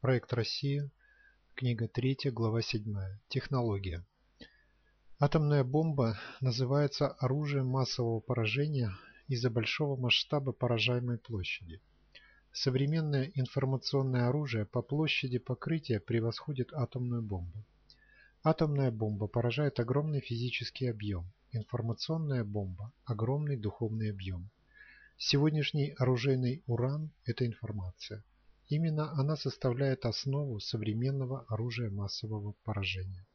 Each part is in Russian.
Проект Россия. Книга 3, глава 7. Технология. Атомная бомба называется оружием массового поражения из-за большого масштаба поражаемой площади. Современное информационное оружие по площади покрытия превосходит атомную бомбу. Атомная бомба поражает огромный физический объем, информационная бомба – огромный духовный объем. Сегодняшний оружейный уран – это информация. Именно она составляет основу современного оружия массового поражения.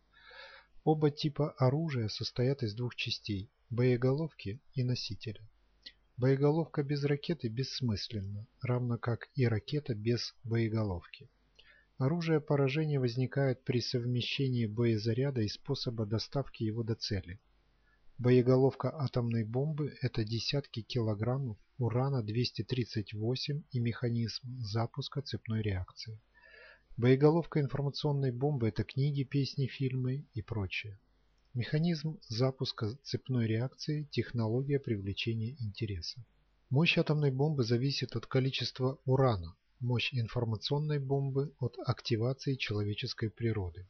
Оба типа оружия состоят из двух частей – боеголовки и носителя. Боеголовка без ракеты бессмысленна, равно как и ракета без боеголовки. Оружие поражения возникает при совмещении боезаряда и способа доставки его до цели. Боеголовка атомной бомбы – это десятки килограммов урана-238 и механизм запуска цепной реакции. Боеголовка информационной бомбы – это книги, песни, фильмы и прочее. Механизм запуска цепной реакции – технология привлечения интереса. Мощь атомной бомбы зависит от количества урана, мощь информационной бомбы – от активации человеческой природы.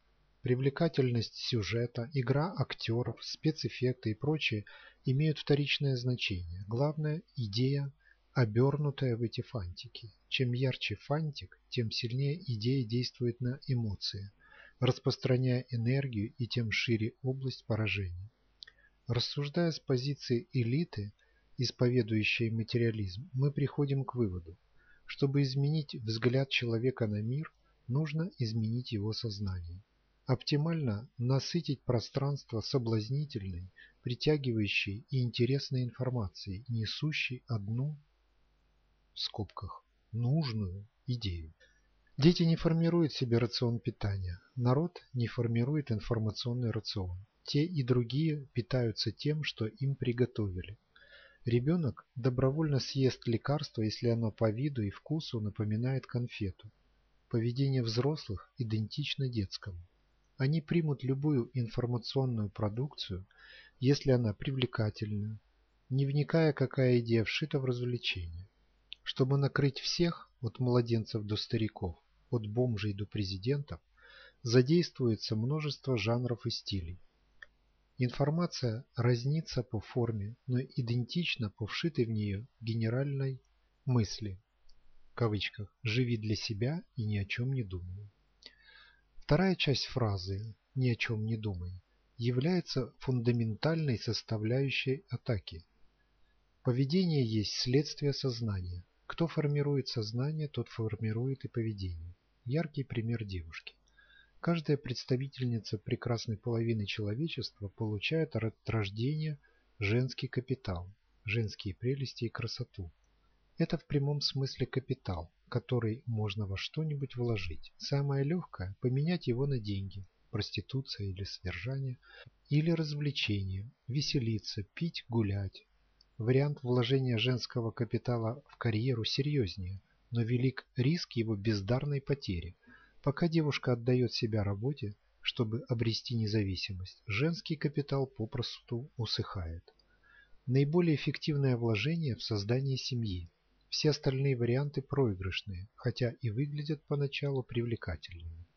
Привлекательность сюжета, игра актеров, спецэффекты и прочее имеют вторичное значение. Главное – идея, обернутая в эти фантики. Чем ярче фантик, тем сильнее идея действует на эмоции – распространяя энергию и тем шире область поражения. Рассуждая с позиции элиты, исповедующей материализм, мы приходим к выводу, чтобы изменить взгляд человека на мир, нужно изменить его сознание. Оптимально насытить пространство соблазнительной, притягивающей и интересной информацией, несущей одну, в скобках, нужную идею. Дети не формируют себе рацион питания. Народ не формирует информационный рацион. Те и другие питаются тем, что им приготовили. Ребенок добровольно съест лекарство, если оно по виду и вкусу напоминает конфету. Поведение взрослых идентично детскому. Они примут любую информационную продукцию, если она привлекательна, не вникая, какая идея вшита в развлечение. Чтобы накрыть всех, от младенцев до стариков, от бомжей до президентов, задействуется множество жанров и стилей. Информация разнится по форме, но идентична по вшитой в нее генеральной мысли. В кавычках «живи для себя и ни о чем не думай». Вторая часть фразы «ни о чем не думай» является фундаментальной составляющей атаки. Поведение есть следствие сознания. Кто формирует сознание, тот формирует и поведение. Яркий пример девушки. Каждая представительница прекрасной половины человечества получает от рождения женский капитал, женские прелести и красоту. Это в прямом смысле капитал, который можно во что-нибудь вложить. Самое легкое – поменять его на деньги, проституция или содержание, или развлечение, веселиться, пить, гулять. Вариант вложения женского капитала в карьеру серьезнее, но велик риск его бездарной потери. Пока девушка отдает себя работе, чтобы обрести независимость, женский капитал попросту усыхает. Наиболее эффективное вложение в создание семьи. Все остальные варианты проигрышные, хотя и выглядят поначалу привлекательными.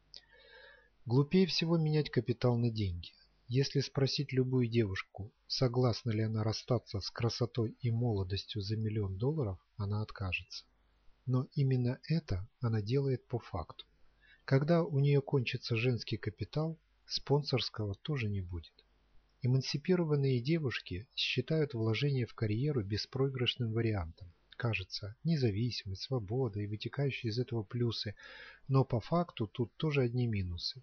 Глупее всего менять капитал на деньги. Если спросить любую девушку, согласна ли она расстаться с красотой и молодостью за миллион долларов, она откажется. Но именно это она делает по факту. Когда у нее кончится женский капитал, спонсорского тоже не будет. Эмансипированные девушки считают вложение в карьеру беспроигрышным вариантом. Кажется, независимость, свобода и вытекающие из этого плюсы, но по факту тут тоже одни минусы.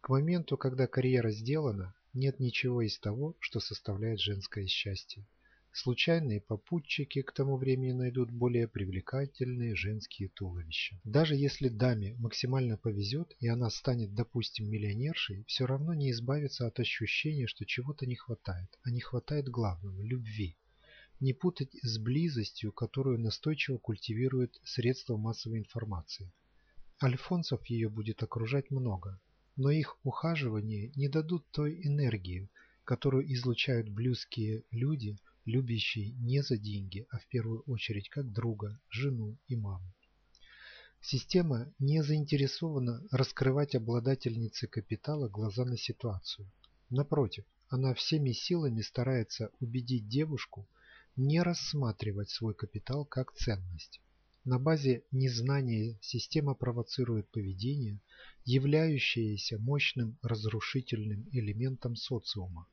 К моменту, когда карьера сделана, нет ничего из того, что составляет женское счастье. Случайные попутчики к тому времени найдут более привлекательные женские туловища. Даже если даме максимально повезет и она станет, допустим, миллионершей, все равно не избавится от ощущения, что чего-то не хватает, а не хватает главного – любви. Не путать с близостью, которую настойчиво культивирует средства массовой информации. Альфонсов ее будет окружать много, но их ухаживания не дадут той энергии, которую излучают блюзкие люди – любящий не за деньги, а в первую очередь как друга, жену и маму. Система не заинтересована раскрывать обладательнице капитала глаза на ситуацию. Напротив, она всеми силами старается убедить девушку не рассматривать свой капитал как ценность. На базе незнания система провоцирует поведение, являющееся мощным разрушительным элементом социума.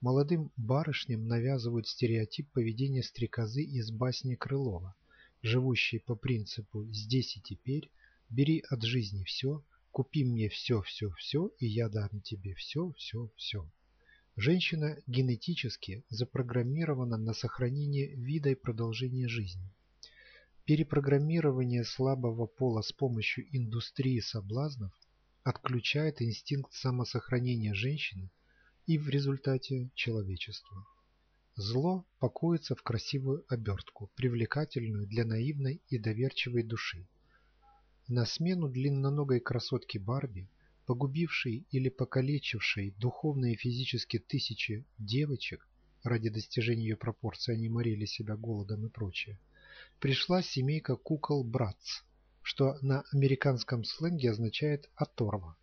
Молодым барышням навязывают стереотип поведения стрекозы из басни Крылова, живущей по принципу «здесь и теперь», «бери от жизни все», «купи мне все-все-все, и я дам тебе все-все-все». Женщина генетически запрограммирована на сохранение вида и продолжение жизни. Перепрограммирование слабого пола с помощью индустрии соблазнов отключает инстинкт самосохранения женщины и в результате человечества. Зло пакуется в красивую обертку, привлекательную для наивной и доверчивой души. На смену длинноногой красотке Барби, погубившей или покалечившей духовно и физически тысячи девочек, ради достижения ее пропорций они морили себя голодом и прочее, пришла семейка кукол Братц, что на американском сленге означает «оторва».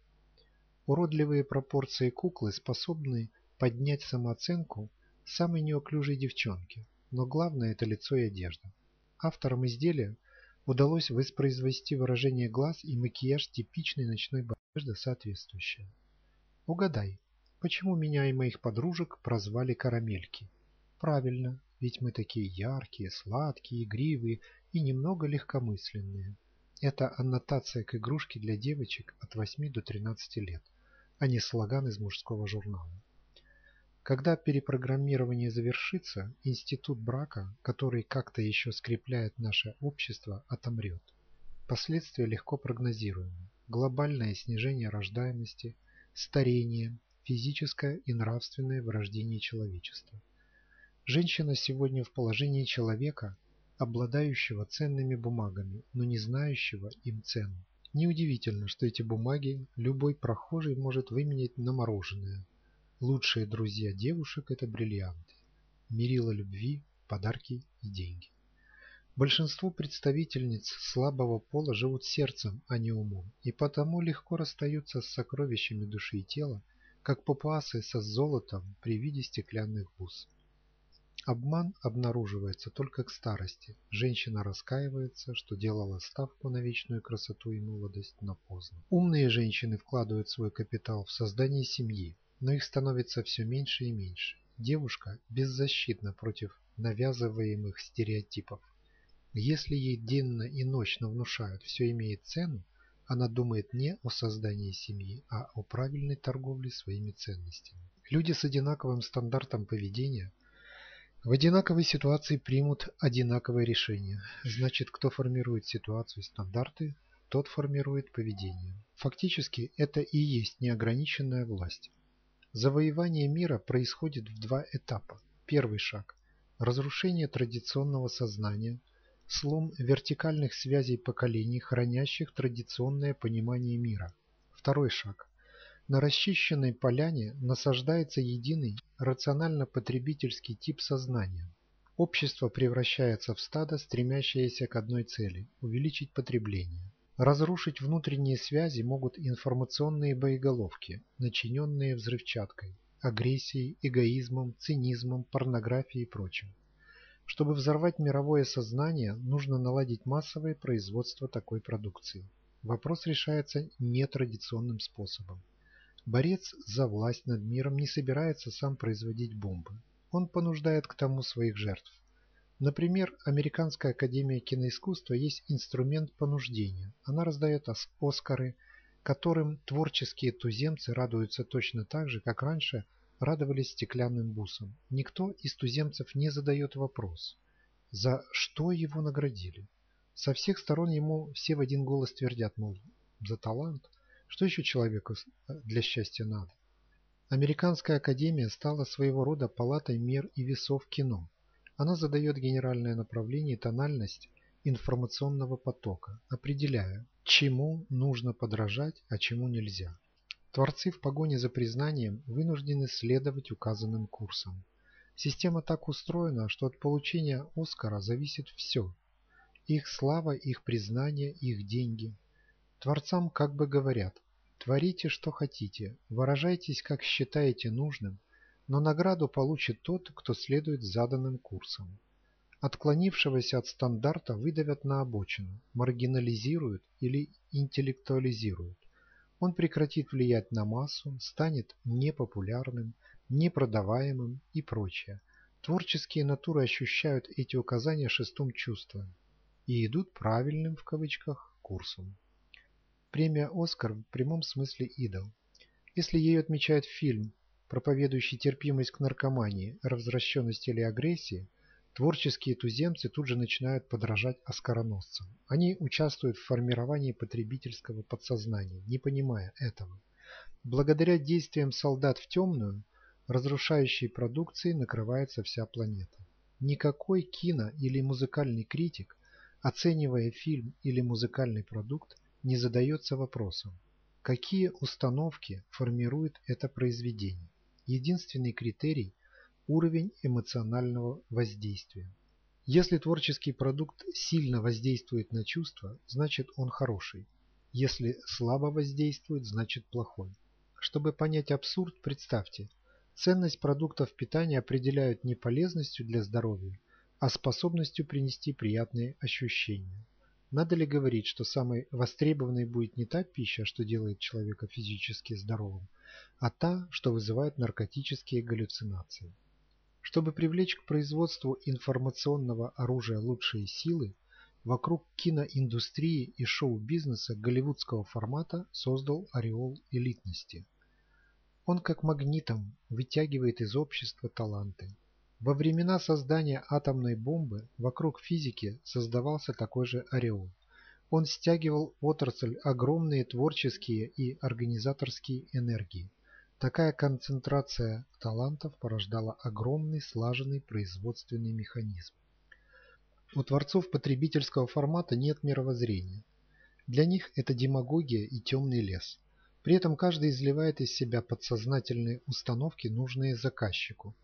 Уродливые пропорции куклы способны поднять самооценку самой неуклюжей девчонки, но главное это лицо и одежда. Авторам изделия удалось воспроизвести выражение глаз и макияж типичной ночной одежды соответствующая. Угадай, почему меня и моих подружек прозвали карамельки? Правильно, ведь мы такие яркие, сладкие, игривые и немного легкомысленные. Это аннотация к игрушке для девочек от 8 до 13 лет, а не слоган из мужского журнала. Когда перепрограммирование завершится, институт брака, который как-то еще скрепляет наше общество, отомрет. Последствия легко прогнозируемы. Глобальное снижение рождаемости, старение, физическое и нравственное вырождение человечества. Женщина сегодня в положении человека, обладающего ценными бумагами, но не знающего им цену. Неудивительно, что эти бумаги любой прохожий может выменять на мороженое. Лучшие друзья девушек – это бриллианты, мерила любви, подарки и деньги. Большинство представительниц слабого пола живут сердцем, а не умом, и потому легко расстаются с сокровищами души и тела, как папуасы со золотом при виде стеклянных бус. Обман обнаруживается только к старости. Женщина раскаивается, что делала ставку на вечную красоту и молодость, но поздно. Умные женщины вкладывают свой капитал в создание семьи, но их становится все меньше и меньше. Девушка беззащитна против навязываемых стереотипов. Если ей денно и ночно внушают «все имеет цену», она думает не о создании семьи, а о правильной торговле своими ценностями. Люди с одинаковым стандартом поведения – в одинаковой ситуации примут одинаковое решение. Значит, кто формирует ситуацию и стандарты, тот формирует поведение. Фактически, это и есть неограниченная власть. Завоевание мира происходит в два этапа. Первый шаг – разрушение традиционного сознания, слом вертикальных связей поколений, хранящих традиционное понимание мира. Второй шаг на расчищенной поляне насаждается единый рационально-потребительский тип сознания. Общество превращается в стадо, стремящееся к одной цели – увеличить потребление. Разрушить внутренние связи могут информационные боеголовки, начиненные взрывчаткой, агрессией, эгоизмом, цинизмом, порнографией и прочим. Чтобы взорвать мировое сознание, нужно наладить массовое производство такой продукции. Вопрос решается нетрадиционным способом. Борец за власть над миром не собирается сам производить бомбы. Он понуждает к тому своих жертв. Например, Американская академия киноискусства есть инструмент понуждения. Она раздает Оскары, которым творческие туземцы радуются точно так же, как раньше радовались стеклянным бусам. Никто из туземцев не задает вопрос, за что его наградили. Со всех сторон ему все в один голос твердят, мол, за талант – что еще человеку э, для счастья надо? Американская академия стала своего рода палатой мер и весов кино. Она задает генеральное направление и тональность информационного потока, определяя, чему нужно подражать, а чему нельзя. Творцы в погоне за признанием вынуждены следовать указанным курсам. Система так устроена, что от получения Оскара зависит все. Их слава, их признание, их деньги. Творцам как бы говорят, творите, что хотите, выражайтесь, как считаете нужным, но награду получит тот, кто следует заданным курсам. Отклонившегося от стандарта выдавят на обочину, маргинализируют или интеллектуализируют. Он прекратит влиять на массу, станет непопулярным, непродаваемым и прочее. Творческие натуры ощущают эти указания шестым чувством и идут правильным в кавычках курсом. Премия «Оскар» в прямом смысле идол. Если ею отмечают фильм, проповедующий терпимость к наркомании, развращенности или агрессии – Творческие туземцы тут же начинают подражать оскароносцам. Они участвуют в формировании потребительского подсознания, не понимая этого. Благодаря действиям солдат в темную, разрушающей продукции накрывается вся планета. Никакой кино- или музыкальный критик, оценивая фильм или музыкальный продукт, не задается вопросом, какие установки формирует это произведение. Единственный критерий уровень эмоционального воздействия. Если творческий продукт сильно воздействует на чувства, значит он хороший. Если слабо воздействует, значит плохой. Чтобы понять абсурд, представьте, ценность продуктов питания определяют не полезностью для здоровья, а способностью принести приятные ощущения. Надо ли говорить, что самой востребованной будет не та пища, что делает человека физически здоровым, а та, что вызывает наркотические галлюцинации? Чтобы привлечь к производству информационного оружия лучшие силы, вокруг киноиндустрии и шоу-бизнеса голливудского формата создал ореол элитности. Он как магнитом вытягивает из общества таланты. Во времена создания атомной бомбы вокруг физики создавался такой же ореол. Он стягивал в отрасль огромные творческие и организаторские энергии. Такая концентрация талантов порождала огромный слаженный производственный механизм. У творцов потребительского формата нет мировоззрения. Для них это демагогия и темный лес. При этом каждый изливает из себя подсознательные установки, нужные заказчику.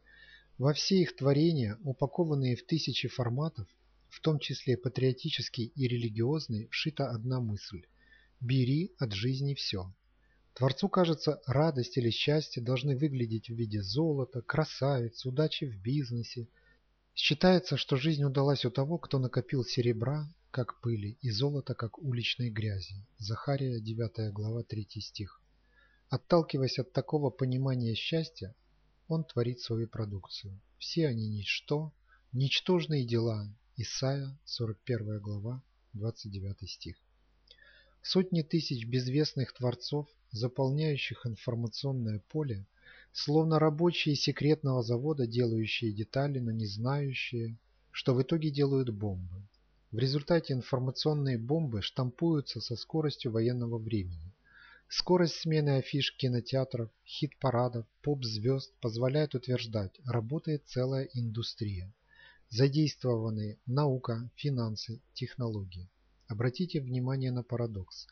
Во все их творения, упакованные в тысячи форматов, в том числе патриотический и религиозный, вшита одна мысль – «бери от жизни все». Творцу кажется, радость или счастье должны выглядеть в виде золота, красавиц, удачи в бизнесе. Считается, что жизнь удалась у того, кто накопил серебра, как пыли, и золота, как уличной грязи. Захария, 9 глава, 3 стих. Отталкиваясь от такого понимания счастья, он творит свою продукцию. Все они ничто, ничтожные дела. Исайя, 41 глава, 29 стих. Сотни тысяч безвестных творцов заполняющих информационное поле, словно рабочие секретного завода, делающие детали, но не знающие, что в итоге делают бомбы. В результате информационные бомбы штампуются со скоростью военного времени. Скорость смены афиш кинотеатров, хит-парадов, поп-звезд позволяет утверждать, работает целая индустрия. Задействованы наука, финансы, технологии. Обратите внимание на парадокс.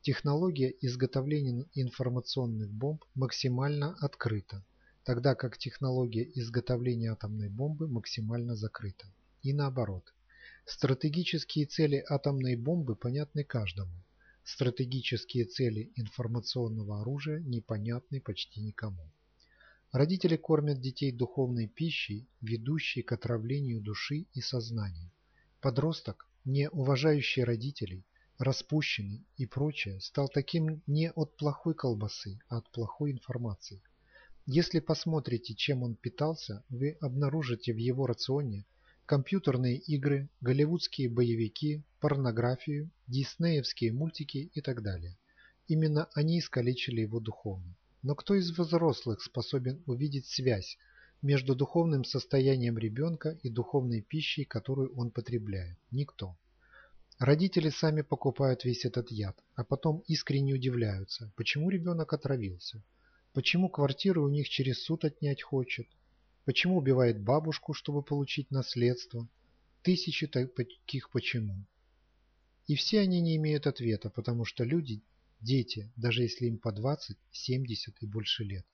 Технология изготовления информационных бомб максимально открыта, тогда как технология изготовления атомной бомбы максимально закрыта. И наоборот. Стратегические цели атомной бомбы понятны каждому. Стратегические цели информационного оружия непонятны почти никому. Родители кормят детей духовной пищей, ведущей к отравлению души и сознания. Подросток, не уважающий родителей, распущенный и прочее, стал таким не от плохой колбасы, а от плохой информации. Если посмотрите, чем он питался, вы обнаружите в его рационе компьютерные игры, голливудские боевики, порнографию, диснеевские мультики и так далее. Именно они искалечили его духовно. Но кто из взрослых способен увидеть связь между духовным состоянием ребенка и духовной пищей, которую он потребляет? Никто. Родители сами покупают весь этот яд, а потом искренне удивляются, почему ребенок отравился, почему квартиру у них через суд отнять хочет, почему убивает бабушку, чтобы получить наследство, тысячи таких почему. И все они не имеют ответа, потому что люди – дети, даже если им по 20, 70 и больше лет.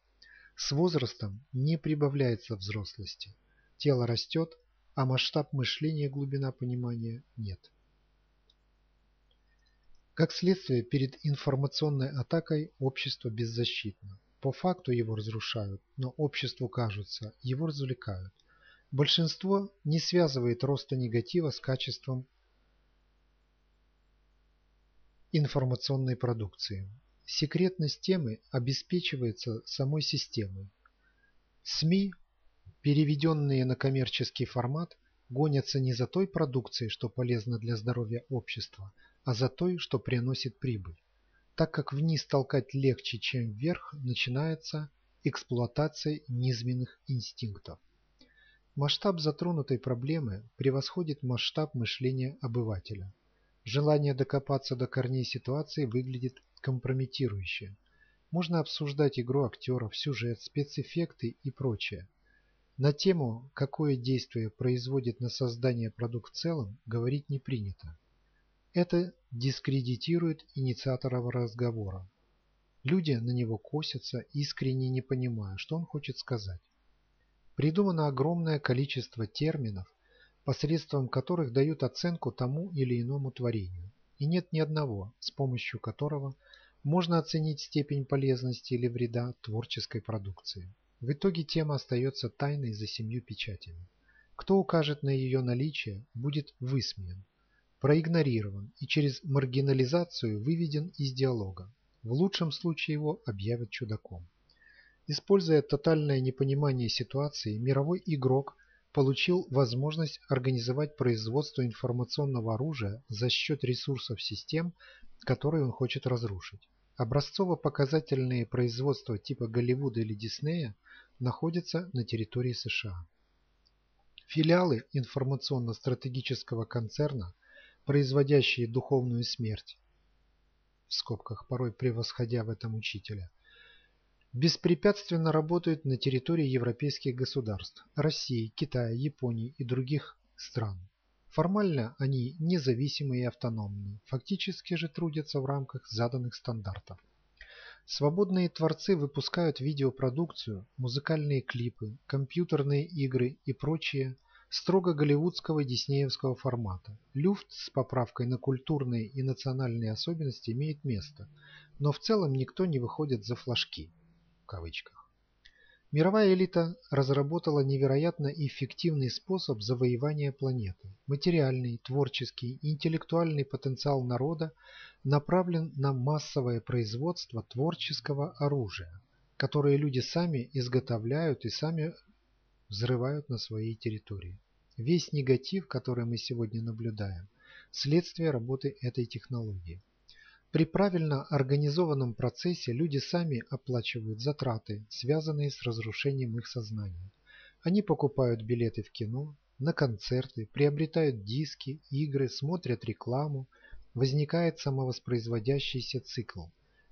С возрастом не прибавляется взрослости. Тело растет, а масштаб мышления и глубина понимания нет. Как следствие, перед информационной атакой общество беззащитно. По факту его разрушают, но обществу кажется, его развлекают. Большинство не связывает роста негатива с качеством информационной продукции. Секретность темы обеспечивается самой системой. СМИ, переведенные на коммерческий формат, гонятся не за той продукцией, что полезно для здоровья общества, а за той, что приносит прибыль. Так как вниз толкать легче, чем вверх, начинается эксплуатация низменных инстинктов. Масштаб затронутой проблемы превосходит масштаб мышления обывателя. Желание докопаться до корней ситуации выглядит компрометирующе. Можно обсуждать игру актеров, сюжет, спецэффекты и прочее. На тему, какое действие производит на создание продукт в целом, говорить не принято. Это дискредитирует инициатора разговора. Люди на него косятся, искренне не понимая, что он хочет сказать. Придумано огромное количество терминов, посредством которых дают оценку тому или иному творению. И нет ни одного, с помощью которого можно оценить степень полезности или вреда творческой продукции. В итоге тема остается тайной за семью печатями. Кто укажет на ее наличие, будет высмеян, проигнорирован и через маргинализацию выведен из диалога. В лучшем случае его объявят чудаком. Используя тотальное непонимание ситуации, мировой игрок получил возможность организовать производство информационного оружия за счет ресурсов систем, которые он хочет разрушить. Образцово-показательные производства типа Голливуда или Диснея находятся на территории США. Филиалы информационно-стратегического концерна, производящие духовную смерть, в скобках порой превосходя в этом учителя – беспрепятственно работают на территории европейских государств – России, Китая, Японии и других стран. Формально они независимы и автономны, фактически же трудятся в рамках заданных стандартов. Свободные творцы выпускают видеопродукцию, музыкальные клипы, компьютерные игры и прочее строго голливудского диснеевского формата. Люфт с поправкой на культурные и национальные особенности имеет место, но в целом никто не выходит за флажки кавычках. Мировая элита разработала невероятно эффективный способ завоевания планеты. Материальный, творческий интеллектуальный потенциал народа направлен на массовое производство творческого оружия, которое люди сами изготовляют и сами взрывают на своей территории. Весь негатив, который мы сегодня наблюдаем, следствие работы этой технологии. При правильно организованном процессе люди сами оплачивают затраты, связанные с разрушением их сознания. Они покупают билеты в кино, на концерты, приобретают диски, игры, смотрят рекламу, возникает самовоспроизводящийся цикл.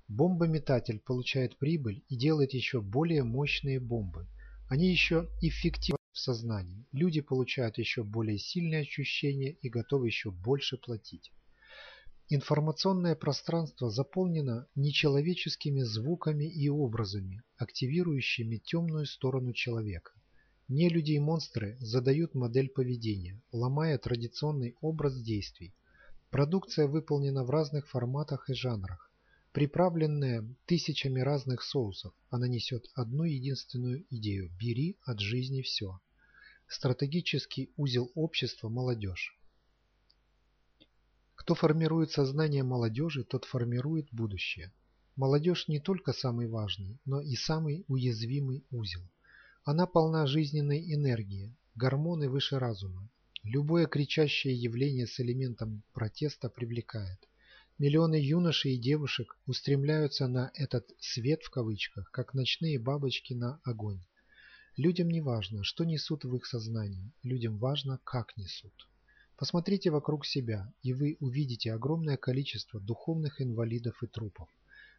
Бомбометатель получает прибыль и делает еще более мощные бомбы. Они еще эффективны в сознании. Люди получают еще более сильные ощущения и готовы еще больше платить. Информационное пространство заполнено нечеловеческими звуками и образами, активирующими темную сторону человека. Не люди и монстры задают модель поведения, ломая традиционный образ действий. Продукция выполнена в разных форматах и жанрах. Приправленная тысячами разных соусов, она несет одну единственную идею – бери от жизни все. Стратегический узел общества – молодежь. Кто формирует сознание молодежи, тот формирует будущее. Молодежь не только самый важный, но и самый уязвимый узел. Она полна жизненной энергии, гормоны выше разума. Любое кричащее явление с элементом протеста привлекает. Миллионы юношей и девушек устремляются на этот «свет» в кавычках, как ночные бабочки на огонь. Людям не важно, что несут в их сознании, людям важно, как несут. Посмотрите вокруг себя, и вы увидите огромное количество духовных инвалидов и трупов.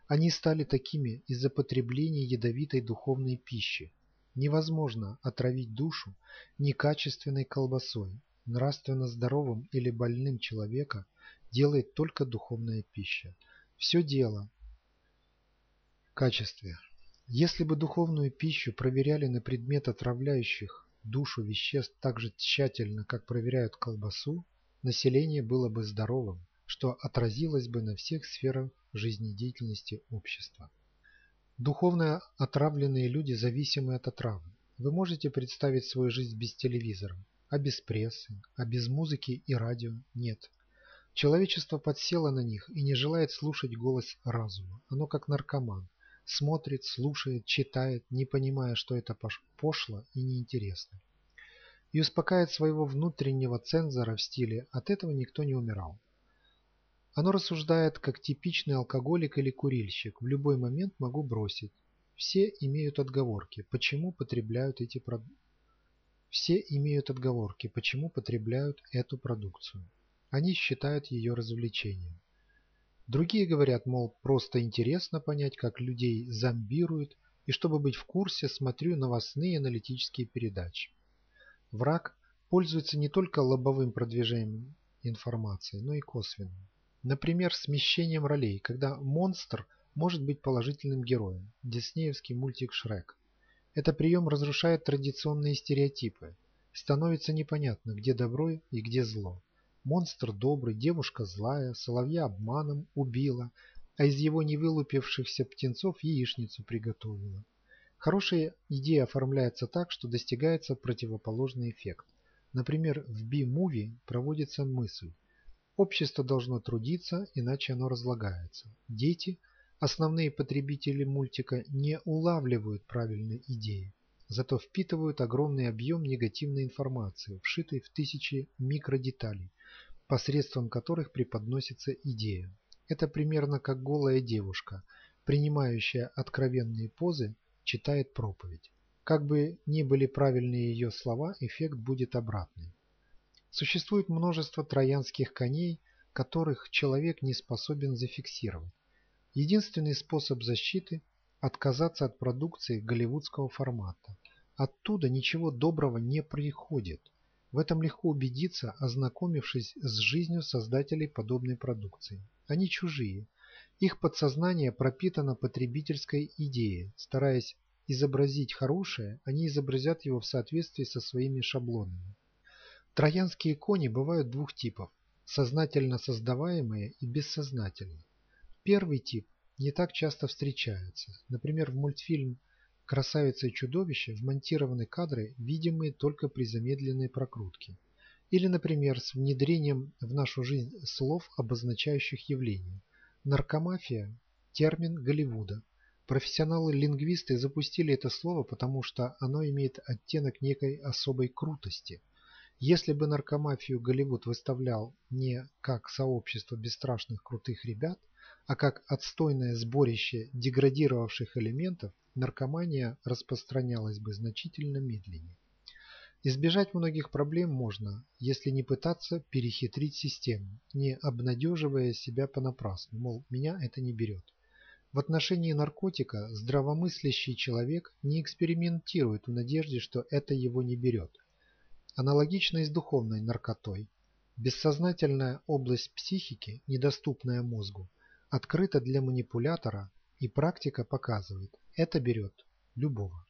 Они стали такими из-за потребления ядовитой духовной пищи. Невозможно отравить душу некачественной колбасой. Нравственно здоровым или больным человека делает только духовная пища. Все дело в качестве. Если бы духовную пищу проверяли на предмет отравляющих душу веществ так же тщательно, как проверяют колбасу, население было бы здоровым, что отразилось бы на всех сферах жизнедеятельности общества. Духовно отравленные люди зависимы от отравы. Вы можете представить свою жизнь без телевизора, а без прессы, а без музыки и радио нет. Человечество подсело на них и не желает слушать голос разума. Оно как наркоман. Смотрит, слушает, читает, не понимая, что это пошло и неинтересно. И успокаивает своего внутреннего цензора в стиле «от этого никто не умирал». Оно рассуждает, как типичный алкоголик или курильщик. В любой момент могу бросить. Все имеют отговорки, почему потребляют эти продукты. Все имеют отговорки, почему потребляют эту продукцию. Они считают ее развлечением. Другие говорят, мол, просто интересно понять, как людей зомбируют, и чтобы быть в курсе, смотрю новостные аналитические передачи. Враг пользуется не только лобовым продвижением информации, но и косвенным. Например, смещением ролей, когда монстр может быть положительным героем. Диснеевский мультик «Шрек». Этот прием разрушает традиционные стереотипы. Становится непонятно, где добро и где зло. Монстр добрый, девушка злая, соловья обманом убила, а из его невылупившихся птенцов яичницу приготовила. Хорошая идея оформляется так, что достигается противоположный эффект. Например, в B-movie проводится мысль Общество должно трудиться, иначе оно разлагается. Дети, основные потребители мультика, не улавливают правильной идеи, зато впитывают огромный объем негативной информации, вшитой в тысячи микродеталей, посредством которых преподносится идея. Это примерно как голая девушка, принимающая откровенные позы, читает проповедь. Как бы ни были правильные ее слова, эффект будет обратный. Существует множество троянских коней, которых человек не способен зафиксировать. Единственный способ защиты – отказаться от продукции голливудского формата. Оттуда ничего доброго не приходит. В этом легко убедиться, ознакомившись с жизнью создателей подобной продукции. Они чужие. Их подсознание пропитано потребительской идеей. Стараясь изобразить хорошее, они изобразят его в соответствии со своими шаблонами. Троянские кони бывают двух типов – сознательно создаваемые и бессознательные. Первый тип не так часто встречается. Например, в мультфильм «Красавица и чудовище» вмонтированы кадры, видимые только при замедленной прокрутке. Или, например, с внедрением в нашу жизнь слов, обозначающих явление. Наркомафия – термин Голливуда. Профессионалы-лингвисты запустили это слово, потому что оно имеет оттенок некой особой крутости – если бы наркомафию Голливуд выставлял не как сообщество бесстрашных крутых ребят, а как отстойное сборище деградировавших элементов, наркомания распространялась бы значительно медленнее. Избежать многих проблем можно, если не пытаться перехитрить систему, не обнадеживая себя понапрасну, мол, меня это не берет. В отношении наркотика здравомыслящий человек не экспериментирует в надежде, что это его не берет. Аналогично и с духовной наркотой. Бессознательная область психики, недоступная мозгу, открыта для манипулятора, и практика показывает, это берет любого.